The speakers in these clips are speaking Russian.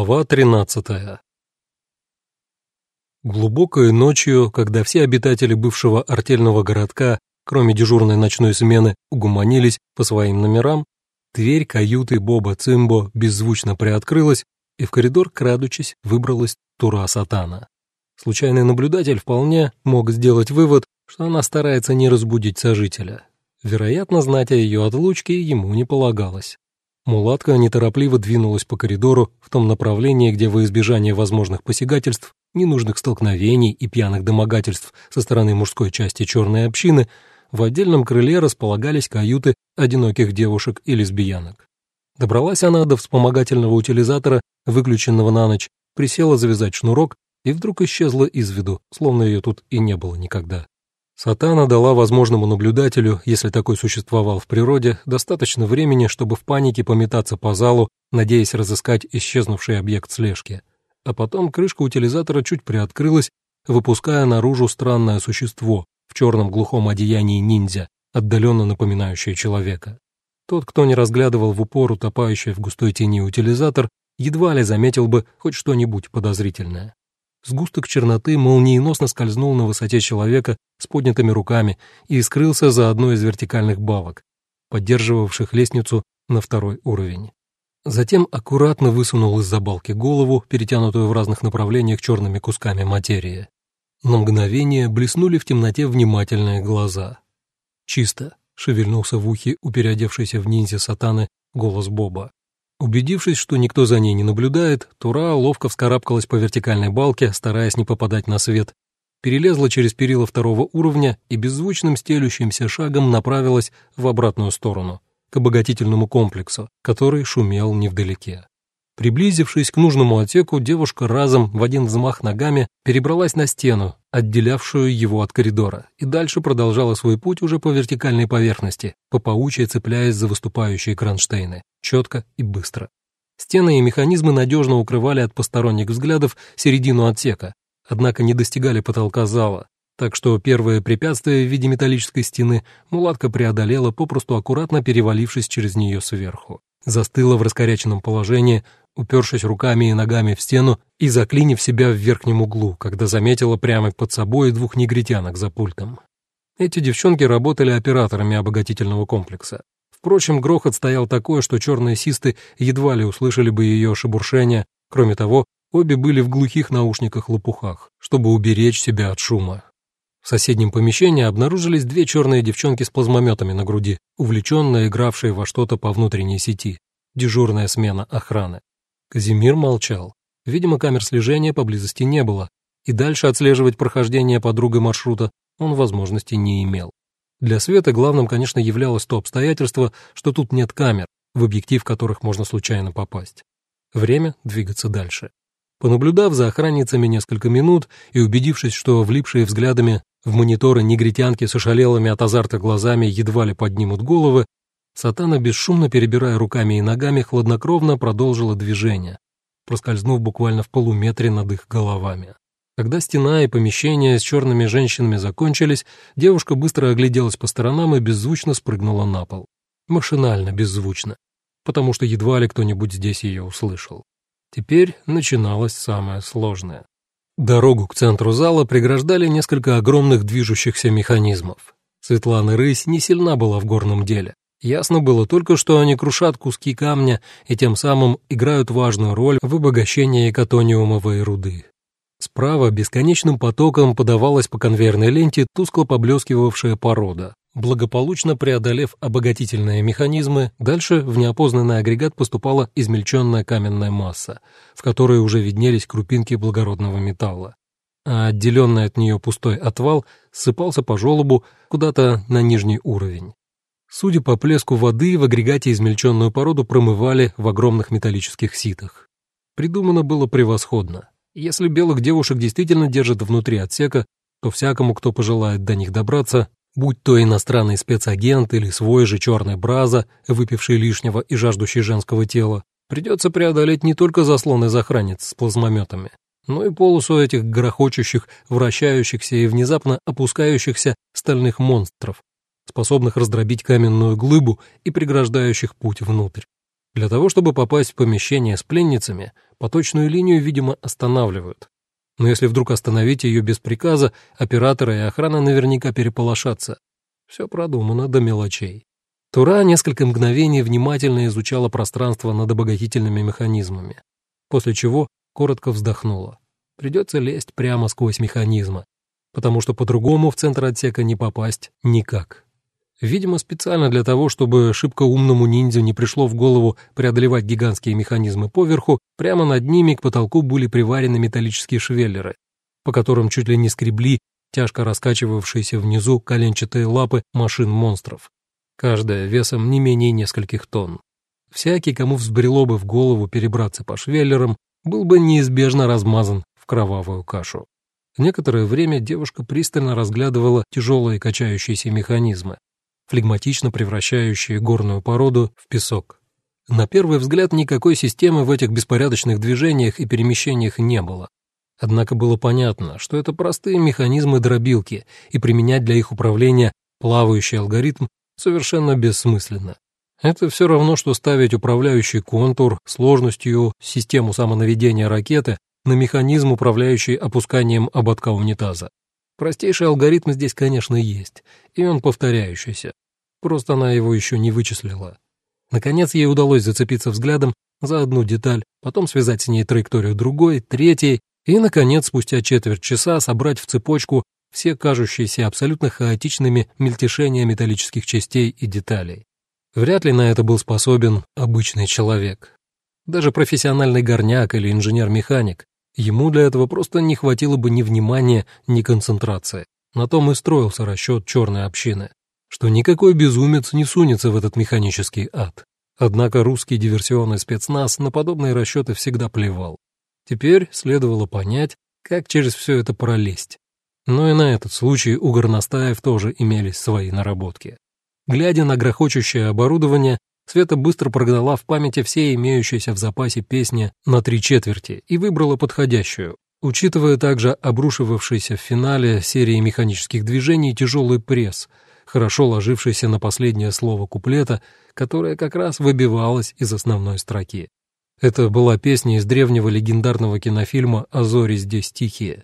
Глава 13 Глубокой ночью, когда все обитатели бывшего артельного городка, кроме дежурной ночной смены, угуманились по своим номерам, дверь каюты Боба Цимбо беззвучно приоткрылась, и в коридор, крадучись, выбралась Тура Сатана. Случайный наблюдатель вполне мог сделать вывод, что она старается не разбудить сожителя. Вероятно, знать о ее отлучке ему не полагалось. Мулатка неторопливо двинулась по коридору в том направлении, где во избежание возможных посягательств, ненужных столкновений и пьяных домогательств со стороны мужской части черной общины в отдельном крыле располагались каюты одиноких девушек и лесбиянок. Добралась она до вспомогательного утилизатора, выключенного на ночь, присела завязать шнурок и вдруг исчезла из виду, словно ее тут и не было никогда. Сатана дала возможному наблюдателю, если такой существовал в природе, достаточно времени, чтобы в панике пометаться по залу, надеясь разыскать исчезнувший объект слежки. А потом крышка утилизатора чуть приоткрылась, выпуская наружу странное существо в черном глухом одеянии ниндзя, отдаленно напоминающее человека. Тот, кто не разглядывал в упор утопающий в густой тени утилизатор, едва ли заметил бы хоть что-нибудь подозрительное. Сгусток черноты молниеносно скользнул на высоте человека с поднятыми руками и скрылся за одной из вертикальных балок, поддерживавших лестницу на второй уровень. Затем аккуратно высунул из-за балки голову, перетянутую в разных направлениях черными кусками материи. На мгновение блеснули в темноте внимательные глаза. «Чисто», — шевельнулся в ухе у переодевшейся в ниндзя сатаны голос Боба. Убедившись, что никто за ней не наблюдает, Тура ловко вскарабкалась по вертикальной балке, стараясь не попадать на свет, перелезла через перила второго уровня и беззвучным стелющимся шагом направилась в обратную сторону, к обогатительному комплексу, который шумел невдалеке. Приблизившись к нужному отсеку, девушка разом в один взмах ногами перебралась на стену, отделявшую его от коридора, и дальше продолжала свой путь уже по вертикальной поверхности, по паучьи цепляясь за выступающие кронштейны, четко и быстро. Стены и механизмы надежно укрывали от посторонних взглядов середину отсека, однако не достигали потолка зала, так что первое препятствие в виде металлической стены мулатка преодолела, попросту аккуратно перевалившись через нее сверху. Застыла в раскоряченном положении, упершись руками и ногами в стену и заклинив себя в верхнем углу, когда заметила прямо под собой двух негритянок за пультом. Эти девчонки работали операторами обогатительного комплекса. Впрочем, грохот стоял такой, что черные систы едва ли услышали бы ее шебуршение. Кроме того, обе были в глухих наушниках-лопухах, чтобы уберечь себя от шума. В соседнем помещении обнаружились две черные девчонки с плазмометами на груди, увлеченно игравшие во что-то по внутренней сети. Дежурная смена охраны. Казимир молчал. Видимо, камер слежения поблизости не было, и дальше отслеживать прохождение подругой маршрута он возможности не имел. Для Света главным, конечно, являлось то обстоятельство, что тут нет камер, в объектив которых можно случайно попасть. Время двигаться дальше. Понаблюдав за охранницами несколько минут и убедившись, что влипшие взглядами в мониторы негритянки с ошалелыми от азарта глазами едва ли поднимут головы, Сатана, бесшумно перебирая руками и ногами, хладнокровно продолжила движение, проскользнув буквально в полуметре над их головами. Когда стена и помещение с черными женщинами закончились, девушка быстро огляделась по сторонам и беззвучно спрыгнула на пол. Машинально, беззвучно, потому что едва ли кто-нибудь здесь ее услышал. Теперь начиналось самое сложное. Дорогу к центру зала преграждали несколько огромных движущихся механизмов. Светлана Рысь не сильна была в горном деле. Ясно было только, что они крушат куски камня и тем самым играют важную роль в обогащении катониумовой руды. Справа бесконечным потоком подавалась по конвейерной ленте тускло поблескивавшая порода. Благополучно преодолев обогатительные механизмы, дальше в неопознанный агрегат поступала измельченная каменная масса, в которой уже виднелись крупинки благородного металла. А отделенный от нее пустой отвал ссыпался по желобу куда-то на нижний уровень. Судя по плеску воды, в агрегате измельченную породу промывали в огромных металлических ситах. Придумано было превосходно. Если белых девушек действительно держат внутри отсека, то всякому, кто пожелает до них добраться, будь то иностранный спецагент или свой же черный браза, выпивший лишнего и жаждущий женского тела, придется преодолеть не только заслон из охранниц с плазмометами, но и полосу этих грохочущих, вращающихся и внезапно опускающихся стальных монстров, способных раздробить каменную глыбу и преграждающих путь внутрь. Для того, чтобы попасть в помещение с пленницами, поточную линию, видимо, останавливают. Но если вдруг остановить ее без приказа, операторы и охрана наверняка переполошатся. Все продумано до мелочей. Тура несколько мгновений внимательно изучала пространство над обогатительными механизмами, после чего коротко вздохнула. Придется лезть прямо сквозь механизмы, потому что по-другому в центр отсека не попасть никак. Видимо, специально для того, чтобы шибко умному ниндзя не пришло в голову преодолевать гигантские механизмы поверху, прямо над ними к потолку были приварены металлические швеллеры, по которым чуть ли не скребли тяжко раскачивавшиеся внизу коленчатые лапы машин-монстров, каждая весом не менее нескольких тонн. Всякий, кому взбрело бы в голову перебраться по швеллерам, был бы неизбежно размазан в кровавую кашу. Некоторое время девушка пристально разглядывала тяжелые качающиеся механизмы, флегматично превращающие горную породу в песок. На первый взгляд никакой системы в этих беспорядочных движениях и перемещениях не было. Однако было понятно, что это простые механизмы дробилки, и применять для их управления плавающий алгоритм совершенно бессмысленно. Это все равно, что ставить управляющий контур сложностью систему самонаведения ракеты на механизм, управляющий опусканием ободка унитаза. Простейший алгоритм здесь, конечно, есть, и он повторяющийся. Просто она его еще не вычислила. Наконец ей удалось зацепиться взглядом за одну деталь, потом связать с ней траекторию другой, третьей, и, наконец, спустя четверть часа собрать в цепочку все кажущиеся абсолютно хаотичными мельтешения металлических частей и деталей. Вряд ли на это был способен обычный человек. Даже профессиональный горняк или инженер-механик. Ему для этого просто не хватило бы ни внимания, ни концентрации. На том и строился расчет черной общины, что никакой безумец не сунется в этот механический ад. Однако русский диверсионный спецназ на подобные расчеты всегда плевал. Теперь следовало понять, как через все это пролезть. Но и на этот случай у горностаев тоже имелись свои наработки. Глядя на грохочущее оборудование, Света быстро прогнала в памяти все имеющиеся в запасе песни на три четверти и выбрала подходящую, учитывая также обрушивавшийся в финале серии механических движений тяжелый пресс, хорошо ложившийся на последнее слово куплета, которое как раз выбивалось из основной строки. Это была песня из древнего легендарного кинофильма «А зори здесь тихие».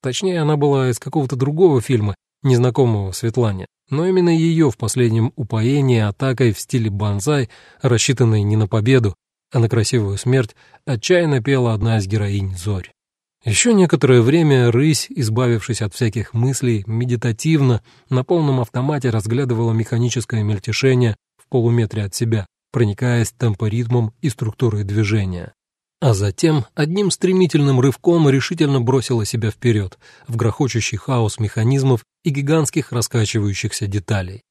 Точнее, она была из какого-то другого фильма, незнакомого Светлане, но именно ее в последнем упоении атакой в стиле банзай, рассчитанной не на победу, а на красивую смерть, отчаянно пела одна из героинь Зорь. Еще некоторое время рысь, избавившись от всяких мыслей, медитативно, на полном автомате разглядывала механическое мельтешение в полуметре от себя, проникаясь темпоритмом и структурой движения. А затем одним стремительным рывком решительно бросила себя вперед, в грохочущий хаос механизмов и гигантских раскачивающихся деталей.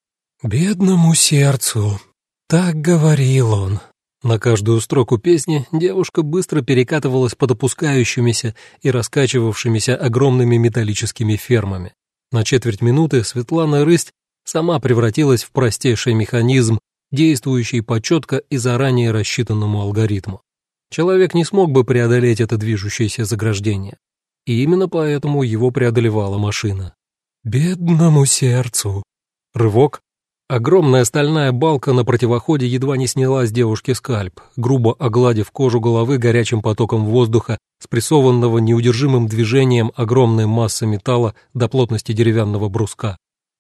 «Бедному сердцу!» — так говорил он. На каждую строку песни девушка быстро перекатывалась под опускающимися и раскачивавшимися огромными металлическими фермами. На четверть минуты Светлана Рысть сама превратилась в простейший механизм, действующий по четко и заранее рассчитанному алгоритму. Человек не смог бы преодолеть это движущееся заграждение. И именно поэтому его преодолевала машина. «Бедному сердцу!» Рывок. Огромная стальная балка на противоходе едва не сняла с девушки скальп, грубо огладив кожу головы горячим потоком воздуха, спрессованного неудержимым движением огромной массы металла до плотности деревянного бруска.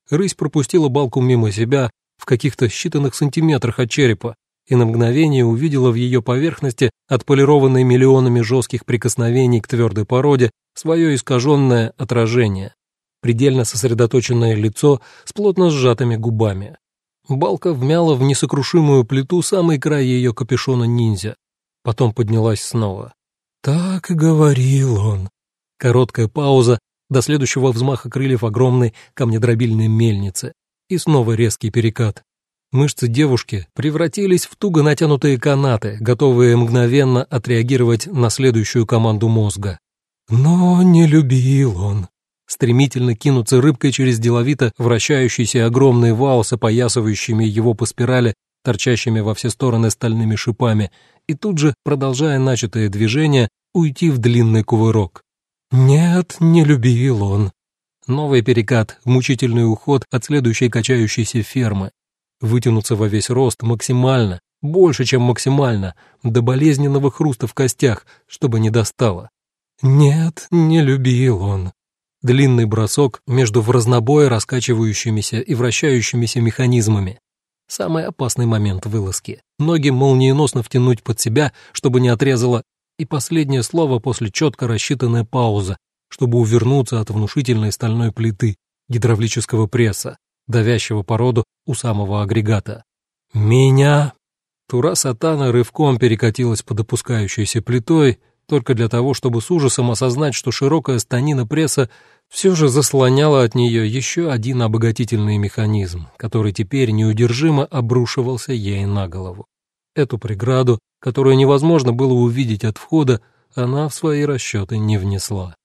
Рысь пропустила балку мимо себя в каких-то считанных сантиметрах от черепа, и на мгновение увидела в ее поверхности, отполированной миллионами жестких прикосновений к твердой породе, свое искаженное отражение, предельно сосредоточенное лицо с плотно сжатыми губами. Балка вмяла в несокрушимую плиту самый край ее капюшона ниндзя, потом поднялась снова. «Так и говорил он». Короткая пауза до следующего взмаха крыльев огромной камнедробильной мельницы и снова резкий перекат. Мышцы девушки превратились в туго натянутые канаты, готовые мгновенно отреагировать на следующую команду мозга. Но не любил он. Стремительно кинуться рыбкой через деловито вращающийся огромный вал с опоясывающими его по спирали, торчащими во все стороны стальными шипами, и тут же, продолжая начатое движение, уйти в длинный кувырок. Нет, не любил он. Новый перекат, мучительный уход от следующей качающейся фермы, вытянуться во весь рост максимально, Больше, чем максимально, до болезненного хруста в костях, чтобы не достало. Нет, не любил он. Длинный бросок между в разнобой раскачивающимися и вращающимися механизмами. Самый опасный момент вылазки. Ноги молниеносно втянуть под себя, чтобы не отрезало, и последнее слово после четко рассчитанной паузы, чтобы увернуться от внушительной стальной плиты гидравлического пресса, давящего породу у самого агрегата. «Меня!» Тура Сатана рывком перекатилась под опускающейся плитой, только для того, чтобы с ужасом осознать, что широкая станина пресса все же заслоняла от нее еще один обогатительный механизм, который теперь неудержимо обрушивался ей на голову. Эту преграду, которую невозможно было увидеть от входа, она в свои расчеты не внесла.